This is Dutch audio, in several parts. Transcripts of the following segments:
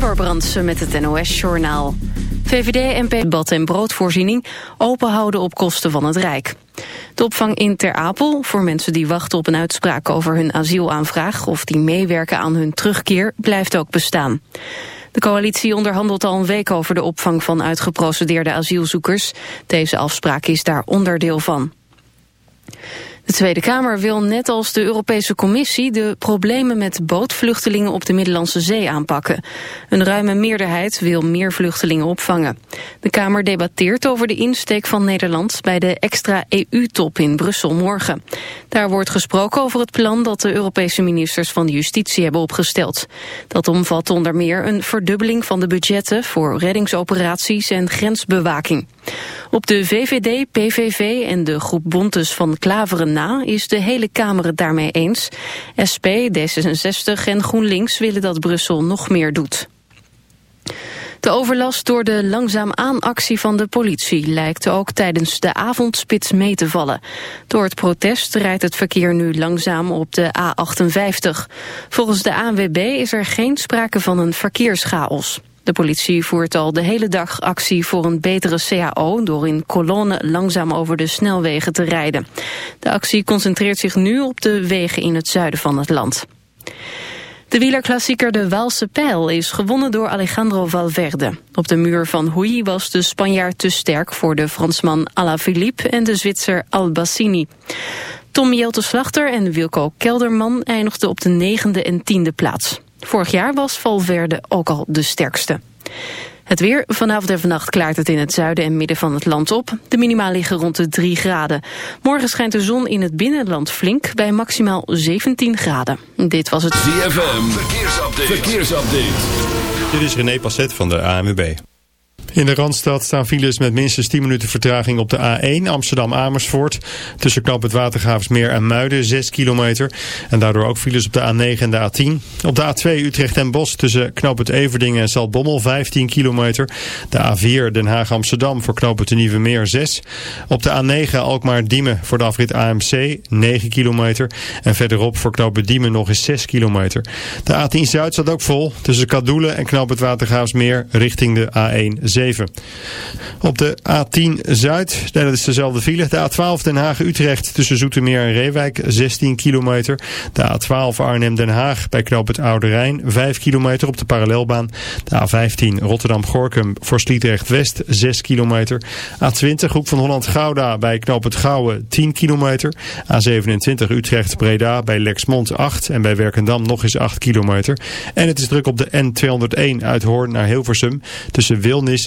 Ember Brandsen met het NOS-journaal. VVD en P bad- en broodvoorziening openhouden op kosten van het Rijk. De opvang in Ter Apel, voor mensen die wachten op een uitspraak over hun asielaanvraag... of die meewerken aan hun terugkeer, blijft ook bestaan. De coalitie onderhandelt al een week over de opvang van uitgeprocedeerde asielzoekers. Deze afspraak is daar onderdeel van. De Tweede Kamer wil net als de Europese Commissie de problemen met bootvluchtelingen op de Middellandse Zee aanpakken. Een ruime meerderheid wil meer vluchtelingen opvangen. De Kamer debatteert over de insteek van Nederland bij de extra EU-top in Brussel morgen. Daar wordt gesproken over het plan dat de Europese ministers van Justitie hebben opgesteld. Dat omvat onder meer een verdubbeling van de budgetten voor reddingsoperaties en grensbewaking. Op de VVD, PVV en de groep Bontes van Klaveren is de hele Kamer het daarmee eens. SP, D66 en GroenLinks willen dat Brussel nog meer doet. De overlast door de langzaam aan-actie van de politie lijkt ook tijdens de avondspits mee te vallen. Door het protest rijdt het verkeer nu langzaam op de A58. Volgens de ANWB is er geen sprake van een verkeerschaos. De politie voert al de hele dag actie voor een betere CAO... door in kolonnen langzaam over de snelwegen te rijden. De actie concentreert zich nu op de wegen in het zuiden van het land. De wielerklassieker de Waalse Pijl is gewonnen door Alejandro Valverde. Op de muur van Hoei was de Spanjaard te sterk voor de Fransman Alaphilippe en de Zwitser Albassini. Tom Jelte Slachter en Wilco Kelderman eindigden op de negende en tiende plaats. Vorig jaar was Valverde ook al de sterkste. Het weer. Vanavond en vannacht klaart het in het zuiden en midden van het land op. De minima liggen rond de 3 graden. Morgen schijnt de zon in het binnenland flink bij maximaal 17 graden. Dit was het ZFM. Verkeersupdate. Verkeersupdate. Dit is René Passet van de ANWB. In de Randstad staan files met minstens 10 minuten vertraging op de A1 Amsterdam-Amersfoort. Tussen knap het Watergraafsmeer en Muiden 6 kilometer. En daardoor ook files op de A9 en de A10. Op de A2 Utrecht en Bos tussen knap het Everdingen en Zaltbommel 15 kilometer. De A4 Den Haag-Amsterdam voor knap het Nieuwe Meer 6. Op de A9 Alkmaar-Diemen voor de afrit AMC 9 kilometer. En verderop voor knap het Diemen nog eens 6 kilometer. De A10 Zuid staat ook vol tussen Kadoelen en knap het Watergraafsmeer richting de A1 7. Op de A10 Zuid, dat is dezelfde file. De A12 Den Haag-Utrecht tussen Zoetermeer en Reewijk 16 kilometer. De A12 Arnhem-Den Haag bij knoop het Oude Rijn 5 kilometer op de parallelbaan. De A15 Rotterdam-Gorkum voor Sliedrecht-West 6 kilometer. A20 Hoek van Holland-Gouda bij knoop het Gouwen 10 kilometer. A27 Utrecht-Breda bij Lexmond 8 en bij Werkendam nog eens 8 kilometer. En het is druk op de N201 uit Hoorn naar Hilversum tussen Wilnis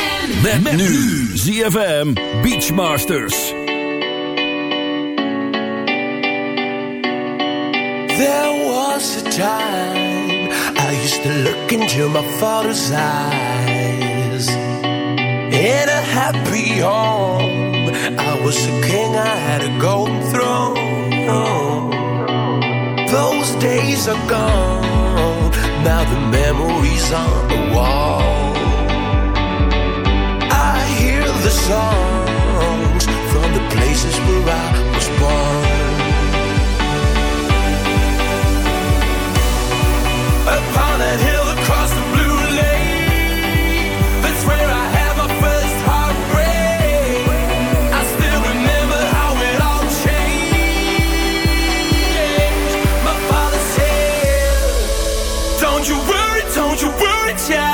Met, nu ZFM Beachmasters. There was a time I used to look into my father's eyes. In a happy home, I was a king, I had a golden throne. Those days are gone, now the memories on the wall. songs from the places where I was born. Upon a hill across the blue lake, that's where I had my first heartbreak. I still remember how it all changed. My father said, Don't you worry, don't you worry, child.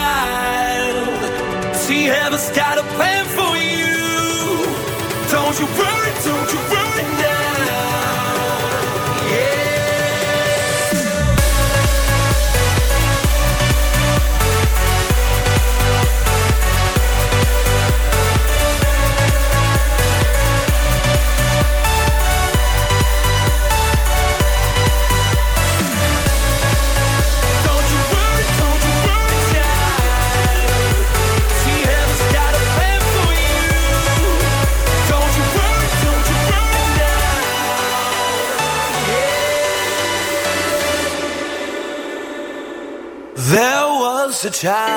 child.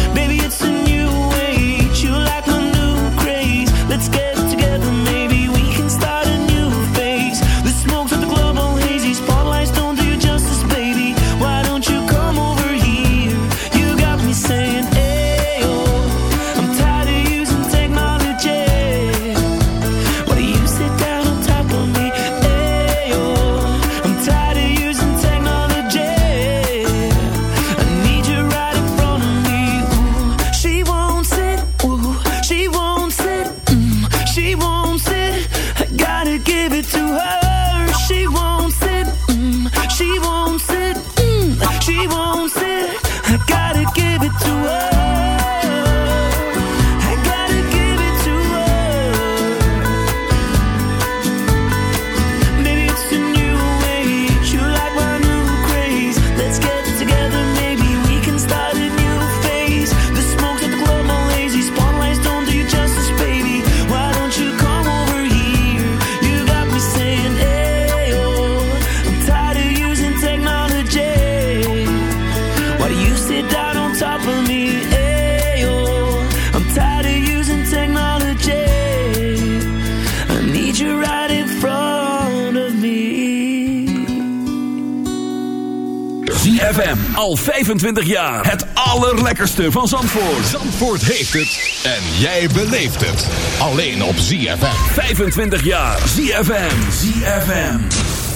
Al 25 jaar. Het allerlekkerste van Zandvoort. Zandvoort heeft het en jij beleeft het. Alleen op ZFM. 25 jaar. ZFM. ZFM.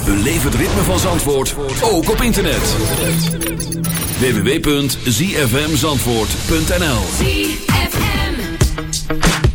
Beleef het ritme van Zandvoort, ook op internet. www.zfmzandvoort.nl Like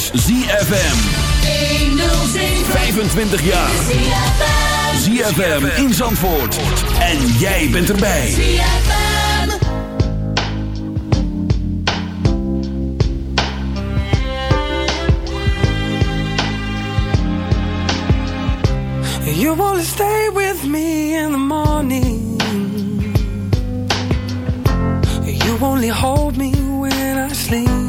Is ZFM. 25 jaar. ZFM in Zandvoort. En jij bent erbij. You wanna stay with me in the morning. You only hold me when I sleep.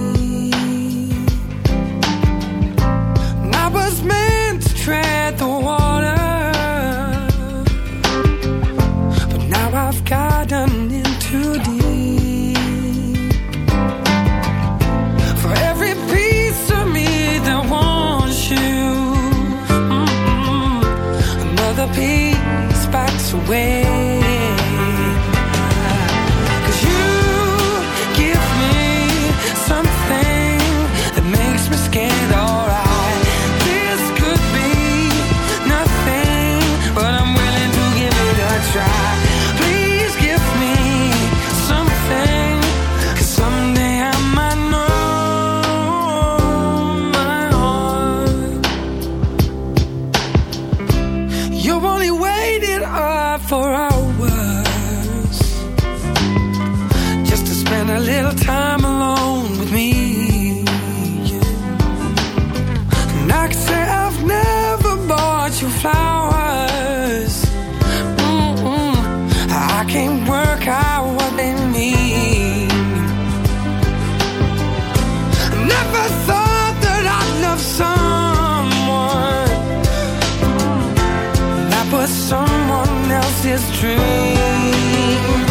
Was someone else's dream.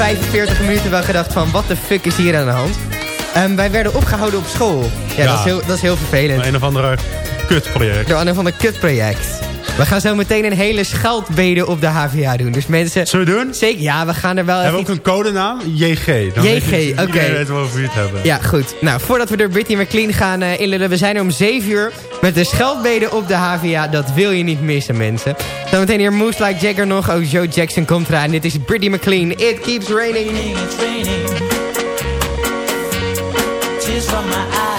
45 minuten wel gedacht van... wat de fuck is hier aan de hand? Um, wij werden opgehouden op school. Ja. Dat, is heel, dat is heel vervelend. Een of ander eh, kutproject. Door een of ander kutproject. We gaan zo meteen een hele scheldbede op de HVA doen. Dus mensen... Zullen we doen? Zeker, ja, we gaan er wel... We hebben ook een codenaam, JG. Dan JG, oké. Okay. weet wel voor het hebben. Ja, goed. Nou, voordat we door Britney McLean gaan uh, inlullen... we zijn om 7 uur met de scheldbede op de HVA. Dat wil je niet missen, mensen. Zometeen hier Moose Like Jagger nog. Ook Joe Jackson komt eraan. En dit is Britney McLean. It keeps raining. It's raining. My.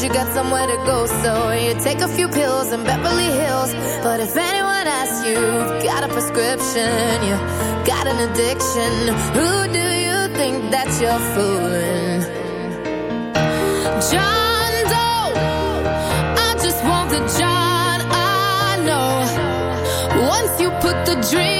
Cause you got somewhere to go. So you take a few pills in Beverly Hills. But if anyone asks you, got a prescription, you got an addiction, who do you think that you're fooling? John Doe, I just want the John I know. Once you put the drinks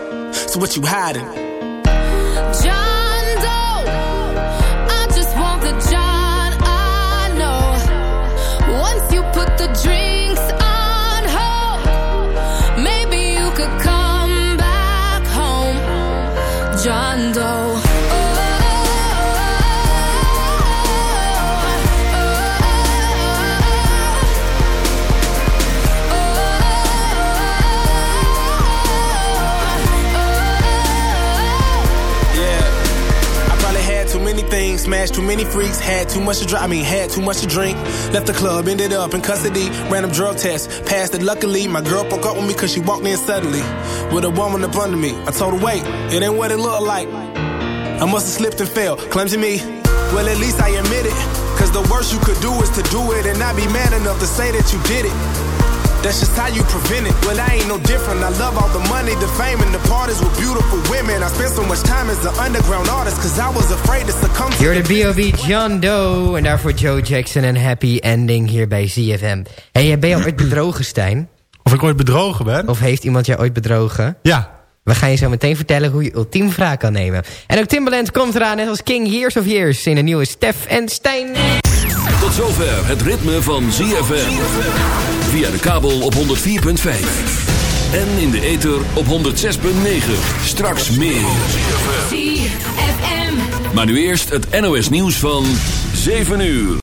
So what you hiding? John Doe, I just want the John I know. Once you put the dream smashed too many freaks, had too much to drink. I mean, had too much to drink. Left the club, ended up in custody. Random drug test, passed it luckily. My girl broke up with me cause she walked in suddenly. With a woman up under me. I told her, wait, it ain't what it looked like. I must have slipped and fell, clumsy me. Well, at least I admit it. Cause the worst you could do is to do it and not be man enough to say that you did it. That's just how you prevent it. Well, I ain't no different. I love all the money, the fame, and the parties with beautiful women. I spent so much time as an underground artist, cause I was afraid to succumb to Hier de B.O.B. John Doe. En daarvoor Joe Jackson en Happy Ending hier bij ZFM. Hey, ben je ooit bedrogen, Stijn? Of ik ooit bedrogen ben? Of heeft iemand jou ooit bedrogen? Ja. We gaan je zo meteen vertellen hoe je ultiem wraak kan nemen. En ook Timbaland komt eraan, net als King Years of Years... in de nieuwe Stef en Stijn. Tot zover het ritme van ZFM. Via de kabel op 104.5. En in de ether op 106.9. Straks meer. ZFM. Maar nu eerst het NOS nieuws van 7 uur.